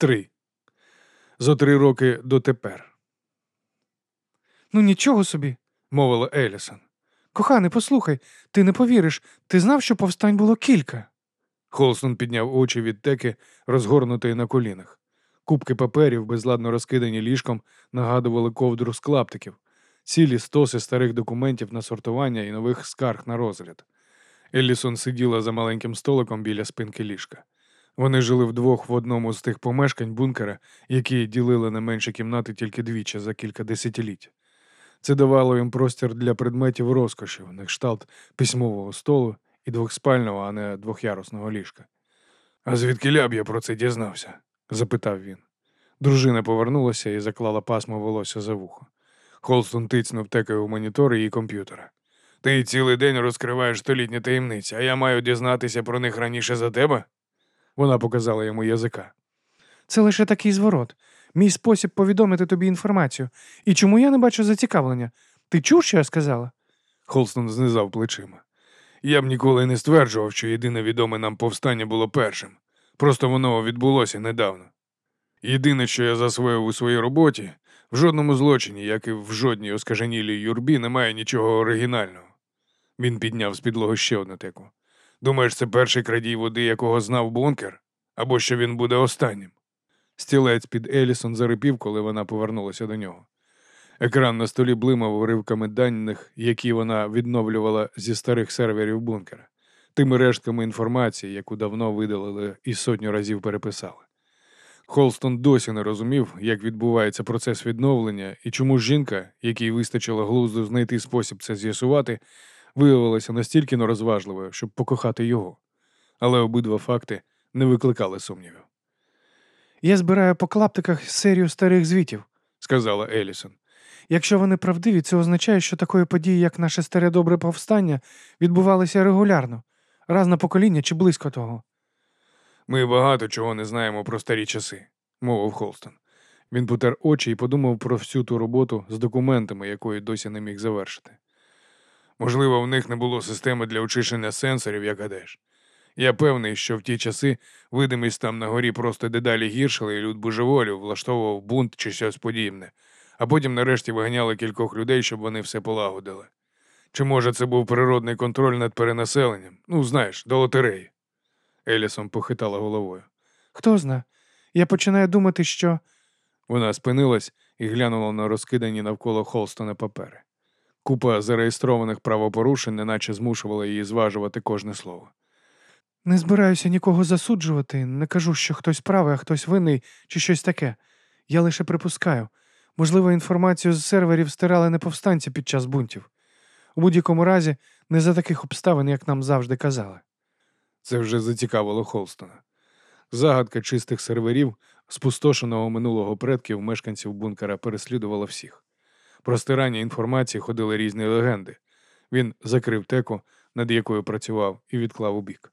Три. Зо три роки дотепер, Ну нічого собі, мовила Елісон. коханий, послухай, ти не повіриш, ти знав, що повстань було кілька. Холстон підняв очі від теки, розгорнутої на колінах. Кубки паперів, безладно розкидані ліжком, нагадували ковдру з клаптиків, цілі стоси старих документів на сортування і нових скарг на розгляд. Еллісон сиділа за маленьким столиком біля спинки ліжка. Вони жили вдвох в одному з тих помешкань бункера, які ділили не менші кімнати тільки двічі за кілька десятиліть. Це давало їм простір для предметів розкошів, на кшталт письмового столу і двохспального, а не двохярусного ліжка. А звідки б я про це дізнався? запитав він. Дружина повернулася і заклала пасмо волосся за вухо. Холстон тицнув текою у монітор її комп'ютера. Ти цілий день розкриваєш столітні таємниці, а я маю дізнатися про них раніше за тебе? Вона показала йому язика. Це лише такий зворот. Мій спосіб повідомити тобі інформацію. І чому я не бачу зацікавлення? Ти чув, що я сказала? Холстон знизав плечима. Я б ніколи не стверджував, що єдине відоме нам повстання було першим. Просто воно відбулося недавно. Єдине, що я засвоїв у своїй роботі, в жодному злочині, як і в жодній оскаженілій юрбі, немає нічого оригінального. Він підняв з підлоги ще одну теку. Думаєш, це перший крадій води, якого знав бункер? Або що він буде останнім? Стілець під Елісон зарипів, коли вона повернулася до нього. Екран на столі блимав уривками даних, які вона відновлювала зі старих серверів бункера, тими рештками інформації, яку давно видалили і сотню разів переписали. Холстон досі не розумів, як відбувається процес відновлення і чому жінка, якій вистачило глузду знайти спосіб це з'ясувати, виявилася настільки нерозважливою, щоб покохати його. Але обидва факти не викликали сумнівів, Я збираю по клаптиках серію старих звітів. сказала Елісон. Якщо вони правдиві, це означає, що такої події, як наше старе добре повстання, відбувалися регулярно, раз на покоління чи близько того. Ми багато чого не знаємо про старі часи, мовив Холстон. Він потер очі і подумав про всю ту роботу з документами, якої досі не міг завершити. Можливо, в них не було системи для очищення сенсорів, як гадаєш. Я певний, що в ті часи видимість там на горі просто дедалі гіршила, і люд божеволів влаштовував бунт чи щось подібне, а потім нарешті виганяли кількох людей, щоб вони все полагодили. Чи може це був природний контроль над перенаселенням? Ну, знаєш, до лотереї. Елісон похитала головою. Хто зна? Я починаю думати, що. Вона спинилась і глянула на розкидані навколо Холстона папери. Купа зареєстрованих правопорушень неначе змушувала її зважувати кожне слово. Не збираюся нікого засуджувати, не кажу, що хтось правий, а хтось винний чи щось таке. Я лише припускаю. Можливо, інформацію з серверів стирали не повстанці під час бунтів. У будь-якому разі, не за таких обставин, як нам завжди казали. Це вже зацікавило Холстона. Загадка чистих серверів, спустошеного минулого предків мешканців бункера переслідувала всіх. Про стирання інформації ходили різні легенди. Він закрив теку, над якою працював, і відклав у бік.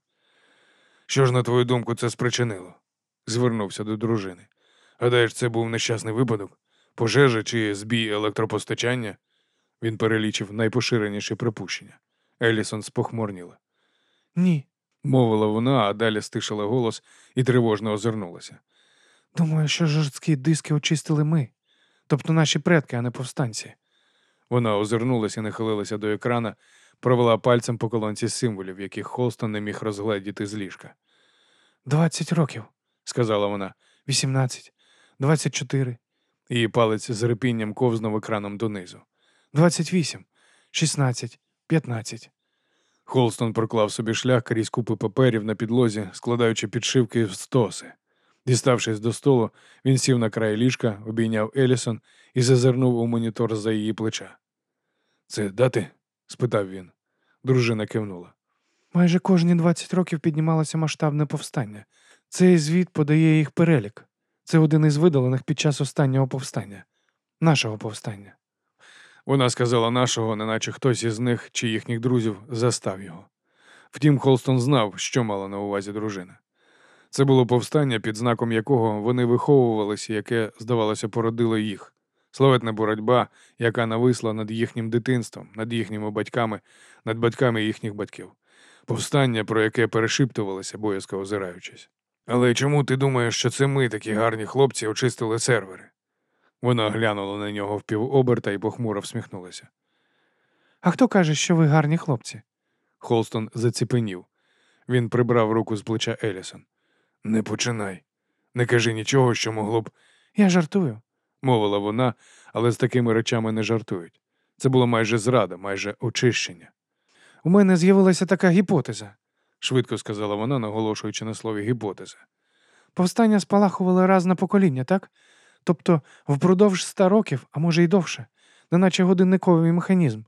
Що ж, на твою думку, це спричинило? звернувся до дружини. Гадаєш, це був нещасний випадок? Пожежа чи збій електропостачання? Він перелічив найпоширеніші припущення. Елісон спохмурніла. Ні. Мовила вона, а далі стишила голос і тривожно озирнулася. Думаю, що жорсткі диски очистили ми, тобто наші предки, а не повстанці. Вона озирнулася нахилилася до екрана, провела пальцем по колонці символів, яких Холстон не міг розгледіти з ліжка. Двадцять років, Сказала вона. вісімнадцять, двадцять чотири, Її палець з репінням ковзнув екраном донизу. двадцять вісім, шістнадцять, п'ятнадцять. Холстон проклав собі шлях крізь купи паперів на підлозі, складаючи підшивки в стоси. Діставшись до столу, він сів на край ліжка, обійняв Елісон і зазирнув у монітор за її плеча. Це дати? спитав він. Дружина кивнула. Майже кожні 20 років піднімалося масштабне повстання. Цей звіт подає їх перелік. Це один із видалених під час останнього повстання, нашого повстання. Вона сказала нашого, неначе хтось із них чи їхніх друзів застав його. Втім, Холстон знав, що мала на увазі дружина. Це було повстання, під знаком якого вони виховувалися, яке, здавалося, породило їх. Славетна боротьба, яка нависла над їхнім дитинством, над їхніми батьками, над батьками їхніх батьків. Повстання, про яке перешиптувалося, боязко озираючись. Але чому ти думаєш, що це ми, такі гарні хлопці, очистили сервери? Вона глянула на нього впівоберта і похмуро всміхнулася. А хто каже, що ви гарні хлопці? Холстон заціпенів. Він прибрав руку з плеча Елісон. Не починай. Не кажи нічого, що могло б, Я жартую. мовила вона, але з такими речами не жартують. Це було майже зрада, майже очищення, У мене з'явилася така гіпотеза. швидко сказала вона, наголошуючи на слові гіпотеза. Повстання спалахували раз на покоління, так? Тобто впродовж ста років, а може й довше, неначе годинниковий механізм.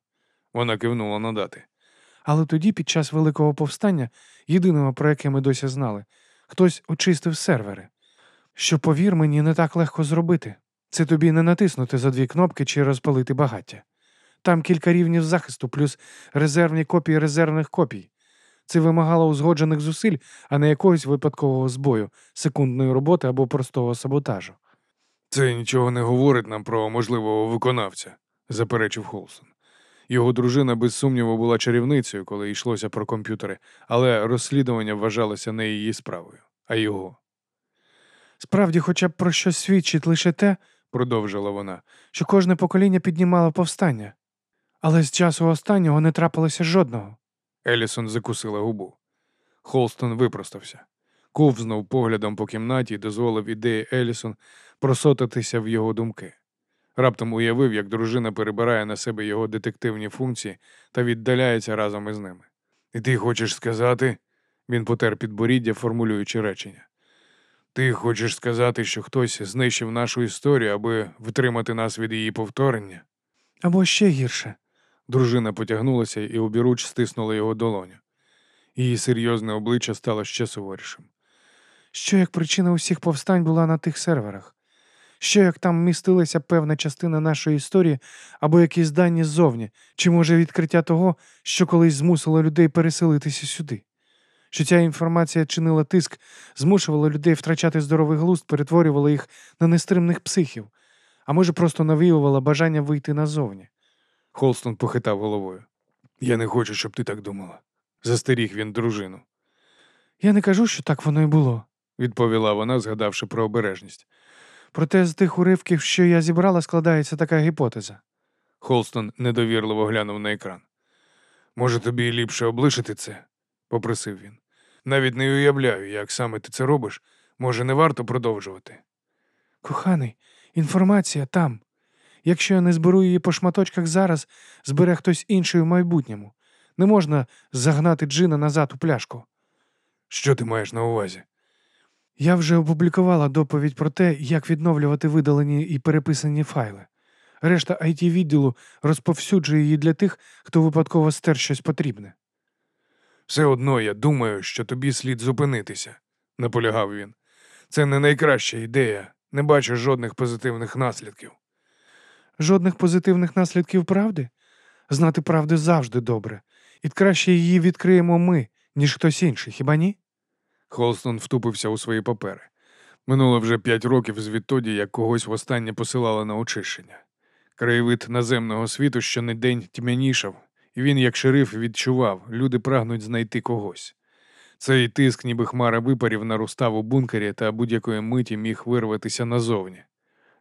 Вона кивнула на дати. Але тоді, під час Великого повстання, єдиного, про яке ми досі знали, хтось очистив сервери. Що, повір мені, не так легко зробити. Це тобі не натиснути за дві кнопки чи розпалити багаття. Там кілька рівнів захисту, плюс резервні копії резервних копій. Це вимагало узгоджених зусиль, а не якогось випадкового збою, секундної роботи або простого саботажу. Це нічого не говорить нам про можливого виконавця, заперечив Холстон. Його дружина, без сумніву, була чарівницею, коли йшлося про комп'ютери, але розслідування вважалося не її справою, а його. Справді, хоча б про щось свідчить лише те, Продовжила вона. що кожне покоління піднімало повстання. Але з часу останнього не трапилося жодного. Елісон закусила губу. Холстон випростався. Ковзнув поглядом по кімнаті і дозволив ідеї Елісон просотатися в його думки. Раптом уявив, як дружина перебирає на себе його детективні функції та віддаляється разом із ними. І ти хочеш сказати, він потер підборіддя, формулюючи речення. Ти хочеш сказати, що хтось знищив нашу історію, аби втримати нас від її повторення? Або ще гірше. Дружина потягнулася і обіруч стиснула його долоню. Її серйозне обличчя стало ще суворішим. Що як причина усіх повстань була на тих серверах? Що як там містилася певна частина нашої історії або якісь дані ззовні, чи може відкриття того, що колись змусило людей переселитися сюди? Що ця інформація чинила тиск, змушувала людей втрачати здоровий глузд, перетворювала їх на нестримних психів, а може просто навіювала бажання вийти назовні. Холстон похитав головою. Я не хочу, щоб ти так думала. Застеріг він дружину, Я не кажу, що так воно й було. відповіла вона, згадавши про обережність. Проте з тих уривків, що я зібрала, складається така гіпотеза. Холстон недовірливо глянув на екран. Може, тобі ліпше облишити це? попросив він. Навіть не уявляю, як саме ти це робиш. Може, не варто продовжувати. Коханий, інформація там. Якщо я не зберу її по шматочках зараз, збере хтось інший у майбутньому. Не можна загнати джина назад у пляшку. Що ти маєш на увазі? Я вже опублікувала доповідь про те, як відновлювати видалені і переписані файли. Решта it відділу розповсюджує її для тих, хто випадково стер щось потрібне. Все одно я думаю, що тобі слід зупинитися, наполягав він. Це не найкраща ідея. Не бачу жодних позитивних наслідків. Жодних позитивних наслідків правди? Знати правди завжди добре, і краще її відкриємо ми, ніж хтось інший, хіба ні? Холстон втупився у свої папери. Минуло вже п'ять років звідтоді, як когось востаннє посилали на очищення. Краєвид наземного світу щонедень тьмянішав, і він, як шериф, відчував, люди прагнуть знайти когось. Цей тиск, ніби хмара випарів, наростав у бункері та будь-якої миті міг вирватися назовні.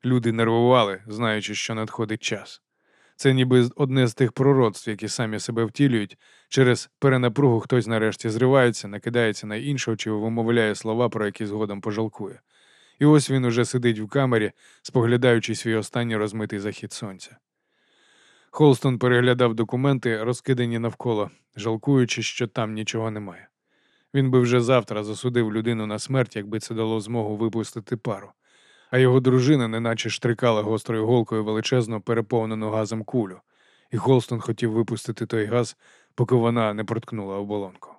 Люди нервували, знаючи, що надходить час. Це ніби одне з тих пророцтв, які самі себе втілюють. Через перенапругу хтось нарешті зривається, накидається на іншого чи вимовляє слова, про які згодом пожалкує. І ось він уже сидить в камері, споглядаючи свій останній розмитий захід сонця. Холстон переглядав документи, розкидані навколо, жалкуючи, що там нічого немає. Він би вже завтра засудив людину на смерть, якби це дало змогу випустити пару. А його дружина неначе штрикала гострою голкою величезно переповнену газом кулю, і Холстон хотів випустити той газ, поки вона не проткнула оболонку.